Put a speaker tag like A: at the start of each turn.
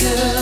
A: good.